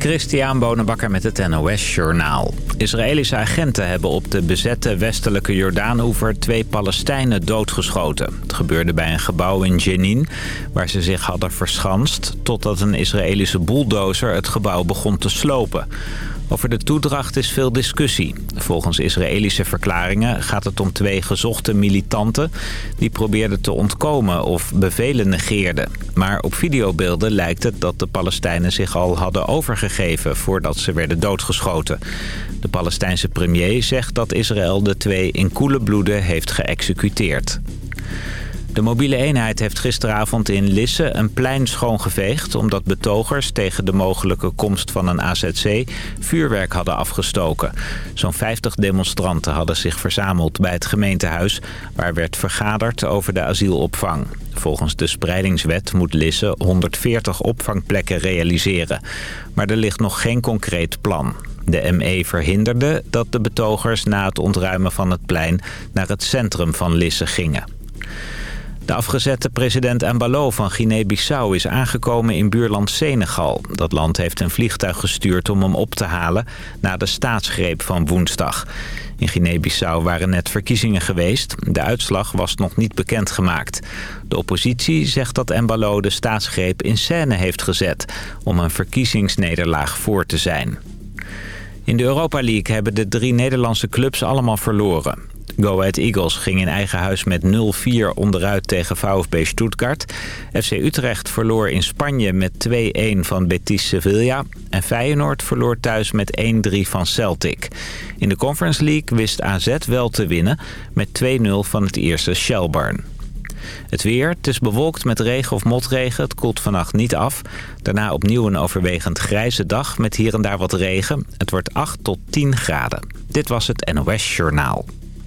Christian Bonenbakker met het NOS Journaal. Israëlische agenten hebben op de bezette westelijke Jordaanoever twee Palestijnen doodgeschoten. Het gebeurde bij een gebouw in Jenin, waar ze zich hadden verschanst... totdat een Israëlische bulldozer het gebouw begon te slopen. Over de toedracht is veel discussie. Volgens Israëlische verklaringen gaat het om twee gezochte militanten... die probeerden te ontkomen of bevelen negeerden. Maar op videobeelden lijkt het dat de Palestijnen zich al hadden overgegeven... voordat ze werden doodgeschoten. De Palestijnse premier zegt dat Israël de twee in koele bloeden heeft geëxecuteerd. De mobiele eenheid heeft gisteravond in Lisse een plein schoongeveegd... omdat betogers tegen de mogelijke komst van een AZC vuurwerk hadden afgestoken. Zo'n 50 demonstranten hadden zich verzameld bij het gemeentehuis... waar werd vergaderd over de asielopvang. Volgens de spreidingswet moet Lisse 140 opvangplekken realiseren. Maar er ligt nog geen concreet plan. De ME verhinderde dat de betogers na het ontruimen van het plein... naar het centrum van Lisse gingen. De afgezette president Mbalo van Guinea-Bissau is aangekomen in buurland Senegal. Dat land heeft een vliegtuig gestuurd om hem op te halen na de staatsgreep van woensdag. In Guinea-Bissau waren net verkiezingen geweest. De uitslag was nog niet bekendgemaakt. De oppositie zegt dat Mbalo de staatsgreep in scène heeft gezet... om een verkiezingsnederlaag voor te zijn. In de Europa League hebben de drie Nederlandse clubs allemaal verloren. Go Ahead Eagles ging in eigen huis met 0-4 onderuit tegen VfB Stuttgart. FC Utrecht verloor in Spanje met 2-1 van Betis Sevilla. En Feyenoord verloor thuis met 1-3 van Celtic. In de Conference League wist AZ wel te winnen met 2-0 van het eerste Shelburne. Het weer, het is bewolkt met regen of motregen. Het koelt vannacht niet af. Daarna opnieuw een overwegend grijze dag met hier en daar wat regen. Het wordt 8 tot 10 graden. Dit was het NOS Journaal.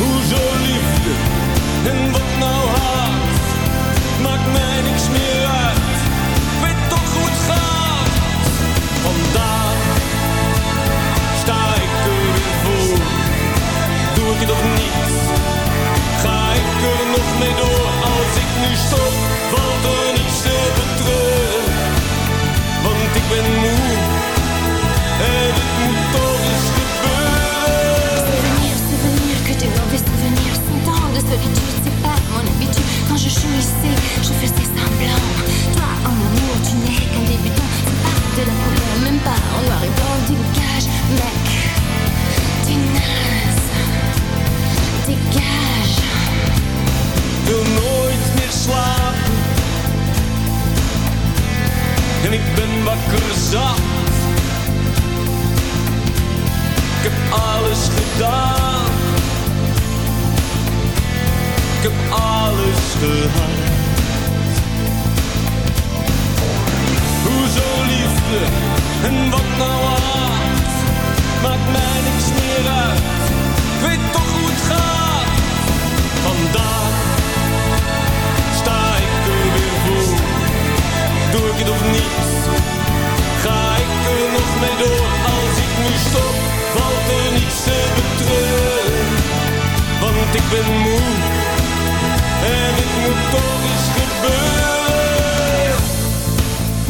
Hoezo liefde en wat nou haat? Maakt mij niks meer uit. Ik weet toch hoe het gaat. Vandaag sta ik er voor. Doe ik het of niet? Ga ik er nog mee door? Als ik nu stop, valt er niets te betreuren. Want ik ben moe Ik ben wakker zat. Ik heb alles gedaan. Ik heb alles gehad. Hoezo liefde en wat nou haat? Maakt mij niks meer uit. Ik weet toch hoe het gaat. Vandaag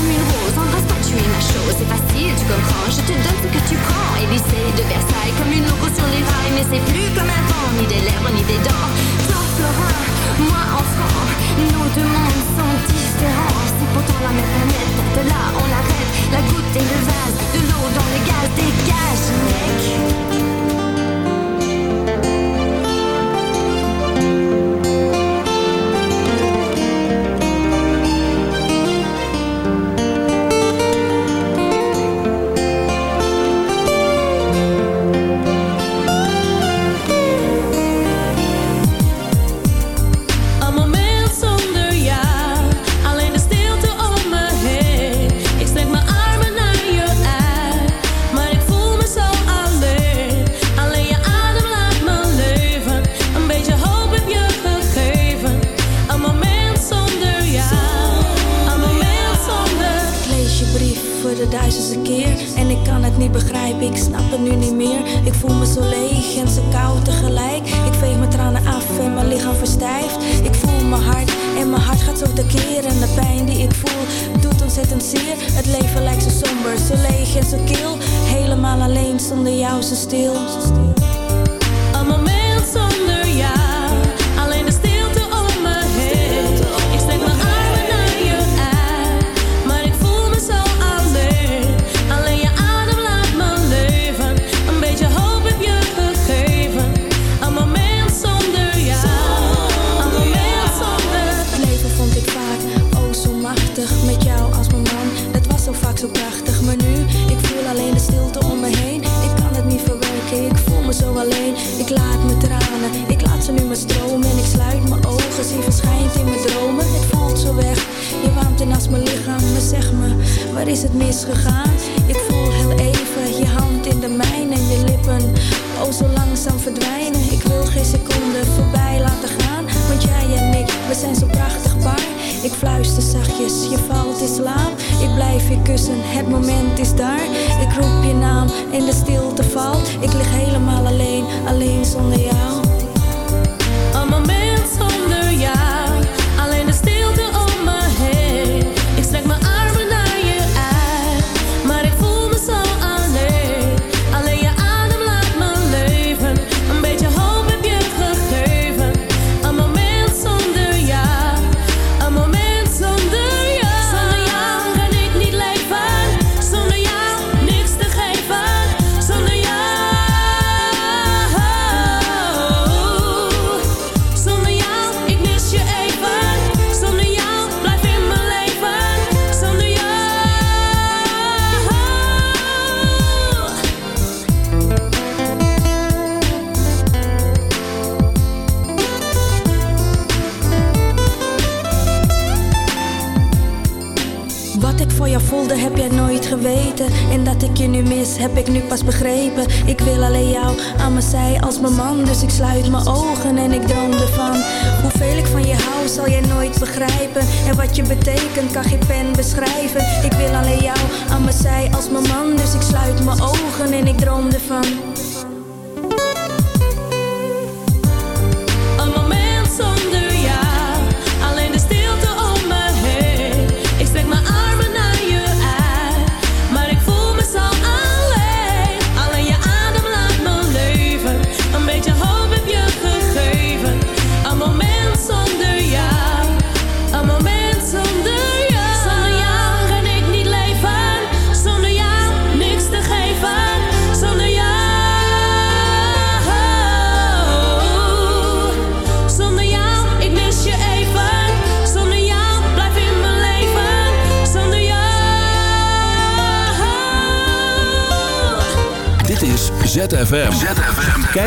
comme une rose, embrasse-toi, tu es ma chose, c'est facile, tu comprends, je te donne ce que tu prends. Élysée de Versailles, comme une loco sur les rails, mais c'est plus comme avant, ni des lèvres, ni des dents. Sans Florin, moi enfant, nos deux mondes sont différents. C'est pourtant la même planète, de là on arrête, la goutte et le vase, de l'eau dans le gaz, dégage, mec.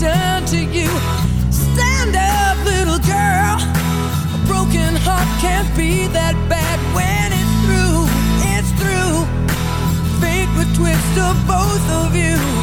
done to you. Stand up, little girl. A broken heart can't be that bad when it's through. It's through. Fate would twist of both of you.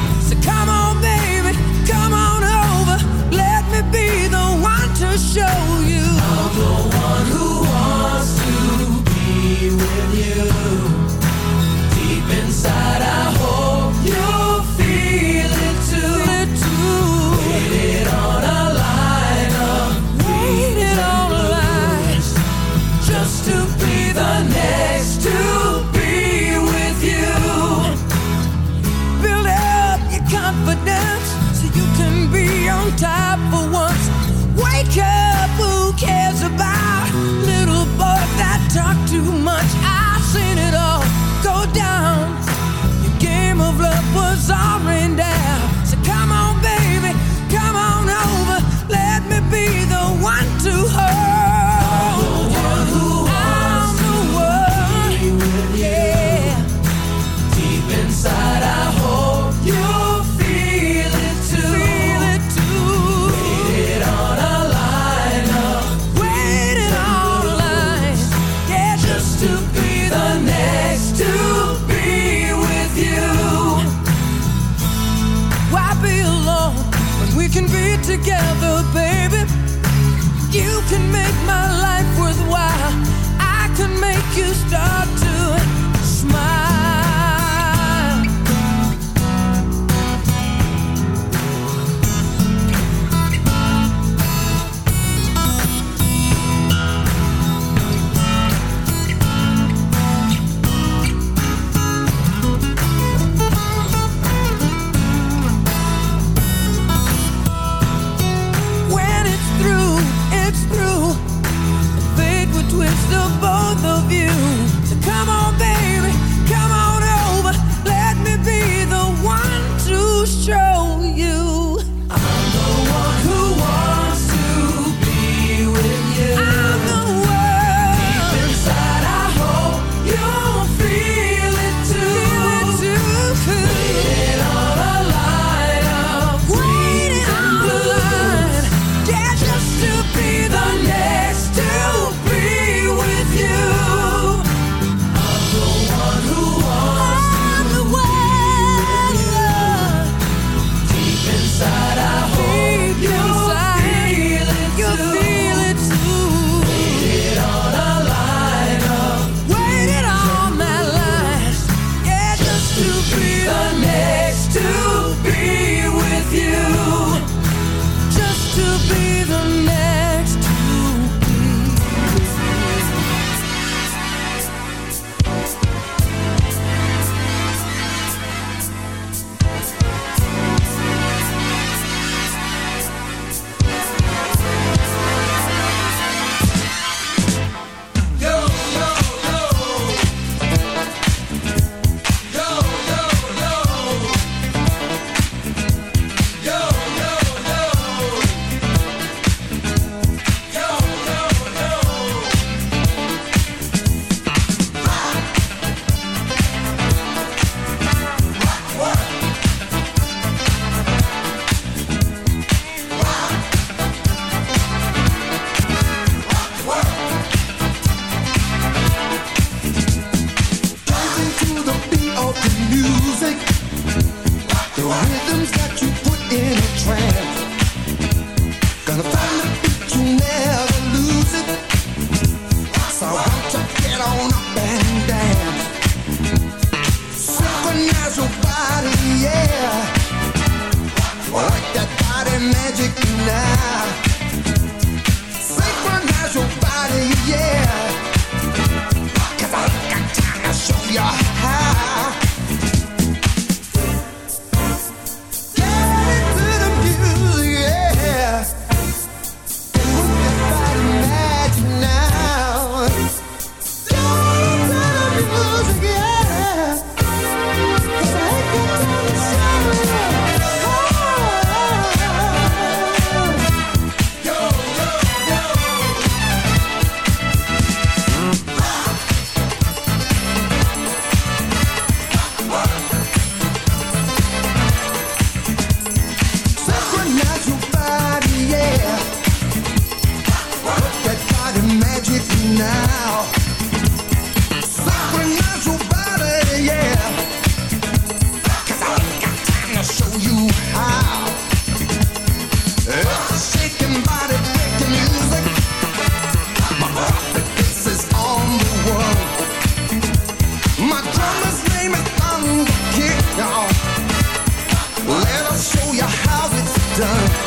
Done.